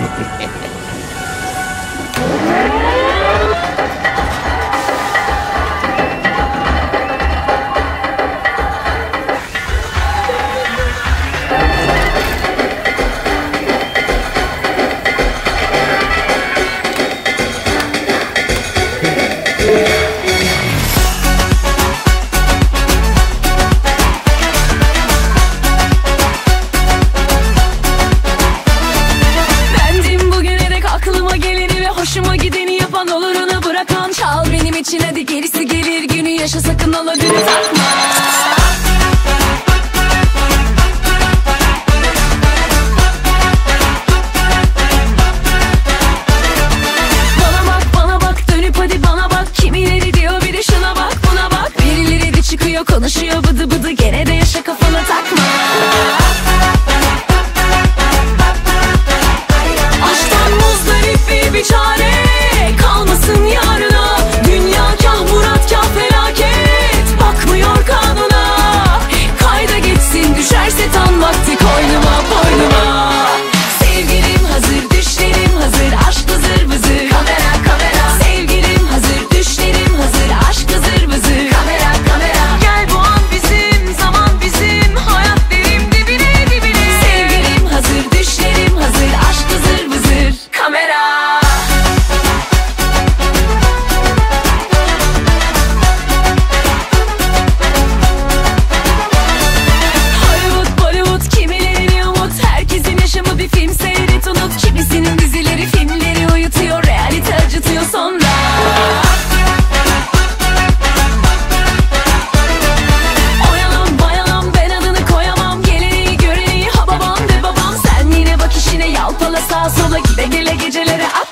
Yeah. yaşa sakın alabiliriz Kalpala sağa sola gide gele gecelere at.